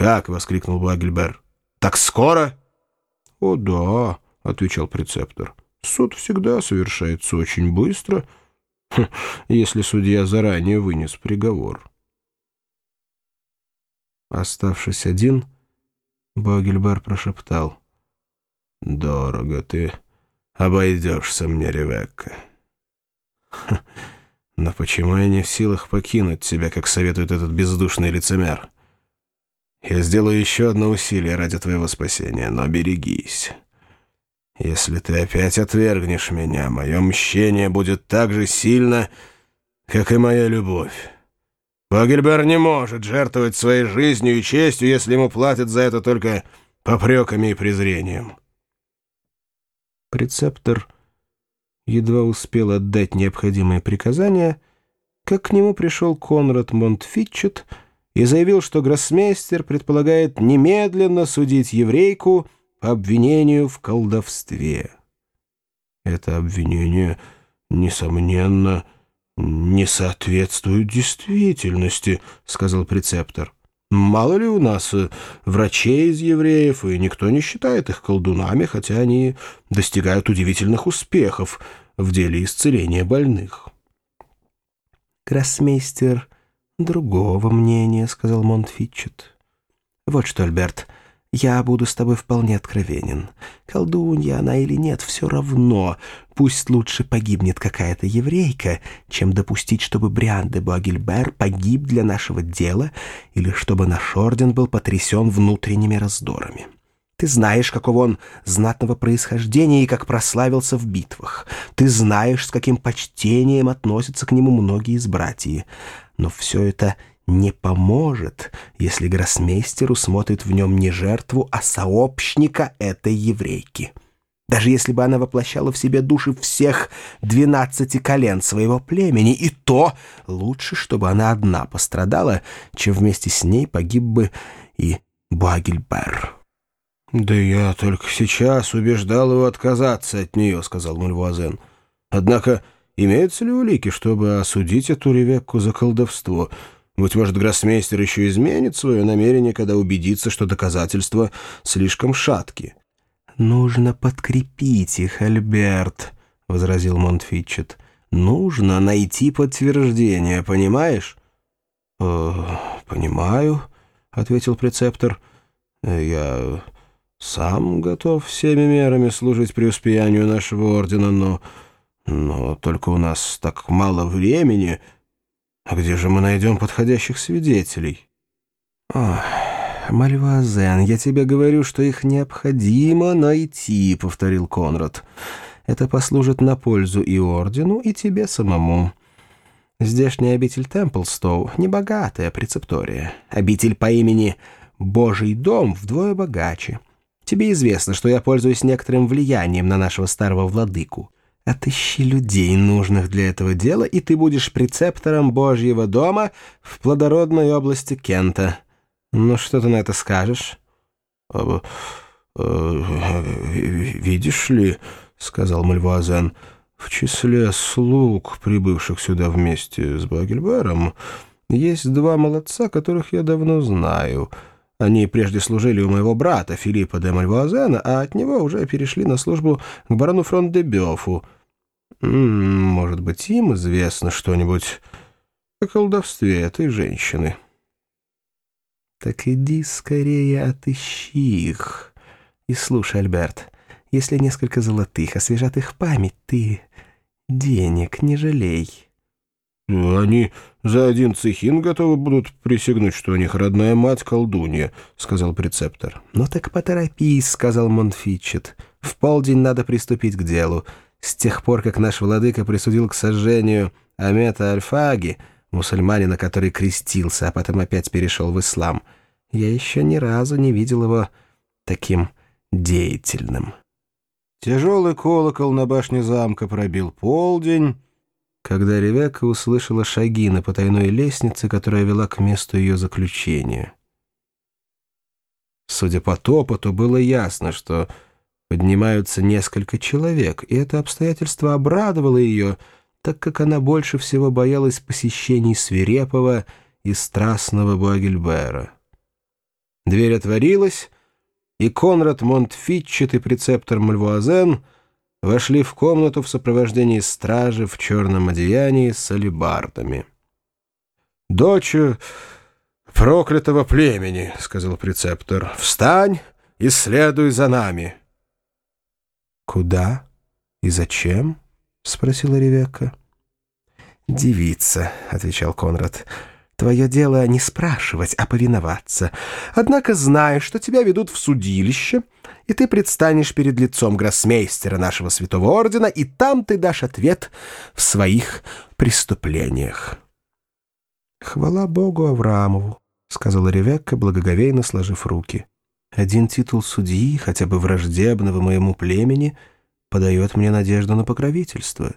«Как?» — воскликнул Багельбер. «Так скоро?» «О, да», — отвечал прецептор. «Суд всегда совершается очень быстро, если судья заранее вынес приговор». Оставшись один, Багельбер прошептал. «Дорого ты обойдешься мне, Ревекка». «Но почему я не в силах покинуть тебя, как советует этот бездушный лицемер?» Я сделаю еще одно усилие ради твоего спасения, но берегись. Если ты опять отвергнешь меня, мое мщение будет так же сильно, как и моя любовь. Багельбер не может жертвовать своей жизнью и честью, если ему платят за это только попреками и презрением. Прецептор едва успел отдать необходимые приказания, как к нему пришел Конрад Монтфитчет — и заявил, что гроссмейстер предполагает немедленно судить еврейку по обвинению в колдовстве. Это обвинение, несомненно, не соответствует действительности, сказал прецептор. Мало ли у нас э, врачей из евреев, и никто не считает их колдунами, хотя они достигают удивительных успехов в деле исцеления больных. Гроссмейстер «Другого мнения», — сказал Монтфитчет. «Вот что, Альберт, я буду с тобой вполне откровенен. Колдунья она или нет, все равно. Пусть лучше погибнет какая-то еврейка, чем допустить, чтобы Бриан де Буагильбер погиб для нашего дела или чтобы наш орден был потрясен внутренними раздорами». Ты знаешь, какого он знатного происхождения и как прославился в битвах. Ты знаешь, с каким почтением относятся к нему многие из братьев. Но все это не поможет, если гроссмейстер усмотрит в нем не жертву, а сообщника этой еврейки. Даже если бы она воплощала в себе души всех двенадцати колен своего племени, и то лучше, чтобы она одна пострадала, чем вместе с ней погиб бы и Багельбер. «Да я только сейчас убеждал его отказаться от нее», — сказал Мульвуазен. «Однако Имеются ли улики, чтобы осудить эту Ревекку за колдовство? Быть может, гроссмейстер еще изменит свое намерение, когда убедится, что доказательства слишком шатки. «Нужно подкрепить их, Альберт», — возразил Монтфитчет. «Нужно найти подтверждение, понимаешь?» «Э, «Понимаю», — ответил прецептор. «Я сам готов всеми мерами служить преуспеянию нашего ордена, но...» Но только у нас так мало времени. А где же мы найдем подходящих свидетелей? Ох, Мальвазен, я тебе говорю, что их необходимо найти, повторил Конрад. Это послужит на пользу и ордену, и тебе самому. Здешняя обитель Темплстоу — небогатая прецептория. Обитель по имени Божий дом вдвое богаче. Тебе известно, что я пользуюсь некоторым влиянием на нашего старого владыку. Отыщи людей, нужных для этого дела, и ты будешь прецептором Божьего дома в плодородной области Кента. Ну, что ты на это скажешь?» а, а, «Видишь ли, — сказал Мальвуазен, — в числе слуг, прибывших сюда вместе с Багельбером, есть два молодца, которых я давно знаю — они прежде служили у моего брата Филиппа де Мальвуазена, а от него уже перешли на службу к барону Фрон-де-Бёфу. Может быть, им известно что-нибудь о колдовстве этой женщины. Так иди скорее отыщи их. И слушай, Альберт, если несколько золотых освежат их память, ты денег не жалей». «Они за один цехин готовы будут присягнуть, что у них родная мать колдунья», — сказал прецептор. «Ну так поторопись», — сказал Монфитчет. «В полдень надо приступить к делу. С тех пор, как наш владыка присудил к сожжению Амета Альфаги, мусульманина, который крестился, а потом опять перешел в ислам, я еще ни разу не видел его таким деятельным». Тяжелый колокол на башне замка пробил полдень, когда Ревека услышала шаги на потайной лестнице, которая вела к месту ее заключения. Судя по топоту, было ясно, что поднимаются несколько человек, и это обстоятельство обрадовало ее, так как она больше всего боялась посещений свирепого и страстного Буагельбера. Дверь отворилась, и Конрад Монтфитчет и прецептор Мальвуазен вошли в комнату в сопровождении стражи в черном одеянии с алебардами. «Дочь проклятого племени», — сказал прецептор, — «встань и следуй за нами». «Куда и зачем?» — спросила Ревекка. «Девица», — отвечал Конрад, — «твое дело не спрашивать, а повиноваться. Однако знай, что тебя ведут в судилище, и ты предстанешь перед лицом гроссмейстера нашего святого ордена, и там ты дашь ответ в своих преступлениях». «Хвала Богу Авраамову», — сказала Ревекка, благоговейно сложив руки. «Один титул судьи, хотя бы враждебного моему племени, подает мне надежду на покровительство».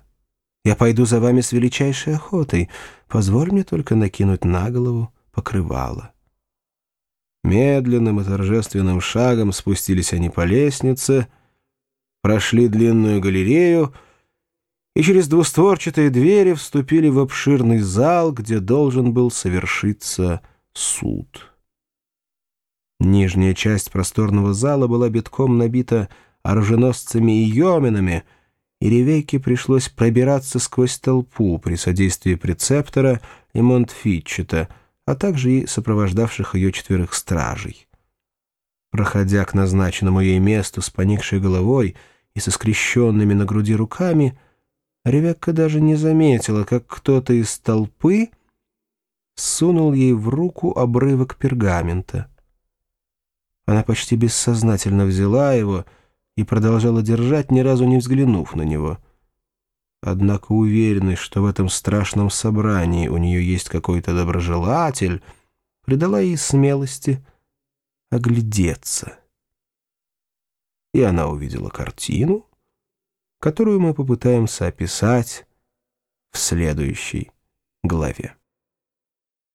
Я пойду за вами с величайшей охотой. Позволь мне только накинуть на голову покрывало». Медленным и торжественным шагом спустились они по лестнице, прошли длинную галерею и через двустворчатые двери вступили в обширный зал, где должен был совершиться суд. Нижняя часть просторного зала была битком набита оруженосцами и йоминами — и Ревекке пришлось пробираться сквозь толпу при содействии прецептора и Монтфитчета, а также и сопровождавших ее четверых стражей. Проходя к назначенному ей месту с поникшей головой и со скрещенными на груди руками, Ревекка даже не заметила, как кто-то из толпы сунул ей в руку обрывок пергамента. Она почти бессознательно взяла его — и продолжала держать, ни разу не взглянув на него. Однако уверенность, что в этом страшном собрании у нее есть какой-то доброжелатель, придала ей смелости оглядеться. И она увидела картину, которую мы попытаемся описать в следующей главе.